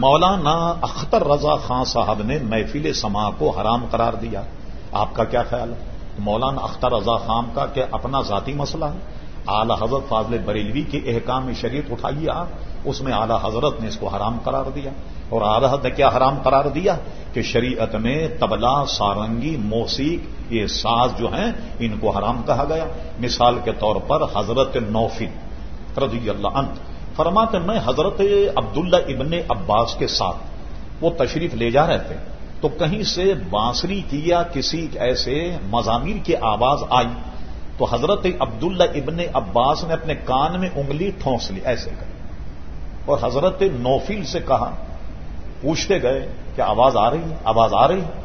مولانا اختر رضا خان صاحب نے محفل سما کو حرام قرار دیا۔ آپ کا کیا خیال ہے؟ مولانا اختر رضا خان کا کہ اپنا ذاتی مسئلہ ہے؟ اعلی حضرت فاضل بریلوی کے احکام شریعت اٹھائیے آپ اس میں اعلی حضرت نے اس کو حرام قرار دیا۔ اور اعلی حضرت نے کیا حرام قرار دیا؟ کہ شریعت میں تبلا، سارنگی، موسیق، یہ ساز جو ہیں، ان کو حرام کہا گیا۔ مثال کے طور پر حضرت نوفل رضی اللہ انت فرماتے میں حضرت عبداللہ ابن عباس کے ساتھ وہ تشریف لے جا رہے تھے۔ تو کہیں سے بانسری کی یا کسی ایسے مضامیر کی آواز آئی۔ تو حضرت عبداللہ ابن عباس نے اپنے کان میں انگلی ٹھونس لی، ایسے کر اور حضرت نوفل سے کہا، پوچھتے گئے کہ آواز آ رہی ہے؟ آواز آ رہی ہے۔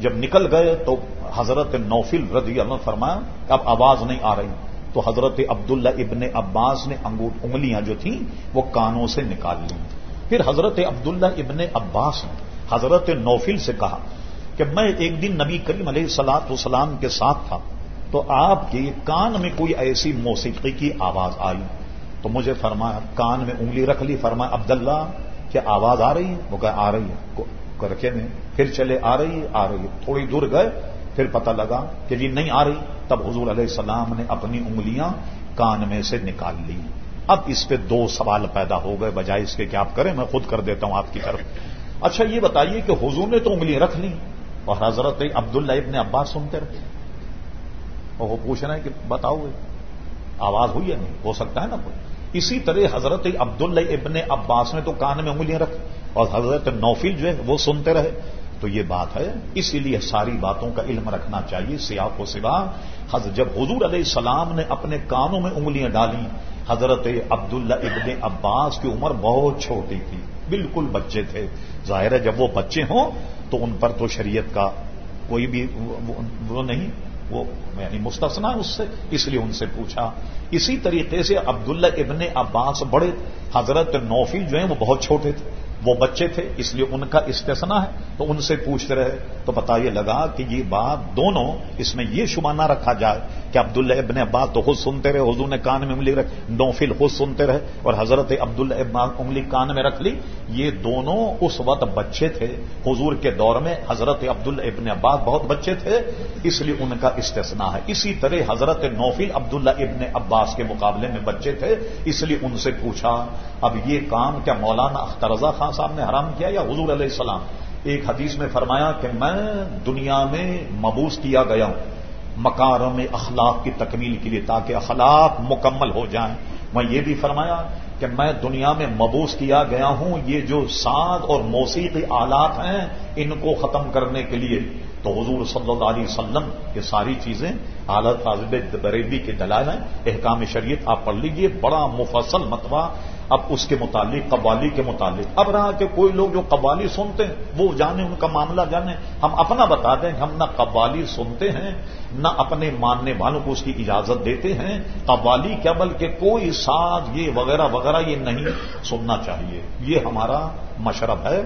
جب نکل گئے تو حضرت نوفل رضی اللہ فرمایا کہ اب آواز نہیں آ رہی۔ تو حضرت عبداللہ ابن عباس نے انگوٹ انگلیاں جو تھیں وہ کانوں سے نکال لی پھر حضرت عبداللہ ابن عباس نے حضرت نوفل سے کہا کہ میں ایک دن نبی کریم علیہ سلاط وسلام کے ساتھ تھا تو آپ کے کان میں کوئی ایسی موسیقی کی آواز آئی۔ تو مجھے فرمایا، کان میں انگلی رکھ لی، فرمایا، عبداللہ، کیا آواز آ رہی ہے؟ وہ کہ آ رہی ہے۔ رکھے میں پھر چلے، آ رہی ہے، آ رہی ہے۔ تھوڑی دور گئے پھر پتہ لگا کہ جی نہیں آ رہی، تب حضور علیہ السلام نے اپنی انگلیاں کان میں سے نکال لی۔ اب اس پہ دو سوال پیدا ہو گئے، بجائے اس کے کہ آپ کریں، میں خود کر دیتا ہوں آپ کی طرف۔ اچھا یہ بتائیے کہ حضور نے تو انگلیاں رکھ لی اور حضرت عبداللہ ابن عباس سنتے رہے۔ اور وہ پوچھ رہے ہیں کہ بتاؤ، آواز ہوئی یا نہیں؟ ہو سکتا ہے نا کوئی؟ اسی طرح حضرت عبداللہ ابن عباس نے تو کان میں انگلیاں رکھ اور حضرت نوفل جو ہے وہ سنتے رہے۔ تو یہ بات ہے، اسی لیے ساری باتوں کا علم رکھنا چاہیے سیاح و سوا جب حضور علیہ السلام نے اپنے کانوں میں انگلیاں ڈالی، حضرت عبداللہ ابن عباس کی عمر بہت چھوٹی تھی، بالکل بچے تھے۔ ظاہر ہے جب وہ بچے ہوں تو ان پر تو شریعت کا کوئی بھی وہ نہیں، وہ یعنی مستثنا اس سے، اس لیے ان سے پوچھا۔ اسی طریقے سے عبداللہ ابن عباس بڑے، حضرت نوفل جو ہیں وہ بہت چھوٹے تھے۔ وہ بچے تھے، اس لیے ان کا استثنا ہے۔ تو ان سے پوچھتے رہے، تو پتا یہ لگا کہ یہ بات دونوں اس میں یہ شبہ نہ رکھا جائے کہ عبداللہ ابن عباس تو خود سنتے رہے، حضور نے کان میں انگلی رکھ، نوفل خود سنتے رہے اور حضرت عبداللہ ابن انگلی کان میں رکھ لی۔ یہ دونوں اس وقت بچے تھے۔ حضور کے دور میں حضرت عبداللہ ابن عباس بہت بچے تھے، اس لیے ان کا استثنا ہے۔ اسی طرح حضرت نوفل عبداللہ ابن عباس کے مقابلے میں بچے تھے، اس لیے ان سے پوچھا، اب یہ کام کیا مولانا اخترزا خان صاحب نے حرام کیا یا حضور علیہ السلام؟ ایک حدیث میں فرمایا کہ میں دنیا میں مبوس کیا گیا ہوں مکارم اخلاق کی تکمیل کے لیے تاکہ اخلاق مکمل ہو جائیں۔ میں یہ بھی فرمایا کہ میں دنیا میں مبوس کیا گیا ہوں، یہ جو ساد اور موسیقی آلات ہیں، ان کو ختم کرنے کے لیے۔ تو حضور صلی اللہ علیہ وسلم یہ ساری چیزیں حالت فاضب بریبی کے دلائل ہیں، احکام شریعت آپ پڑھ لیجیے، بڑا مفصل متبہ اب اس کے متعلق، قوالی کے متعلق۔ اب رہا کہ کوئی لوگ جو قوالی سنتے ہیں، وہ جانے، ان کا معاملہ جانے۔ ہم اپنا بتا دیں، ہم نہ قوالی سنتے ہیں، نہ اپنے ماننے والوں کو اس کی اجازت دیتے ہیں۔ قوالی کیا، بلکہ کوئی ساز، یہ وغیرہ وغیرہ، یہ نہیں سننا چاہیے۔ یہ ہمارا مشرب ہے۔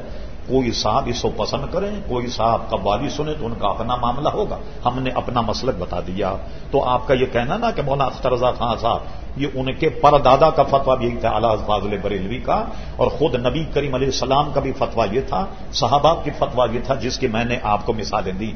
کوئی صاحب اس کو پسند کریں، کوئی صاحب قوالی سنے تو ان کا اپنا معاملہ ہوگا۔ ہم نے اپنا مسلک بتا دیا۔ تو آپ کا یہ کہنا نا کہ مولانا اختر رضا خان صاحب، یہ ان کے پردادا کا فتویٰ بھی تھا اللہ فاضل بریلوی کا۔ اور خود نبی کریم علیہ السلام کا بھی فتویٰ یہ تھا، صحابہ کی فتویٰ یہ تھا جس کی میں نے آپ کو مثالیں دی۔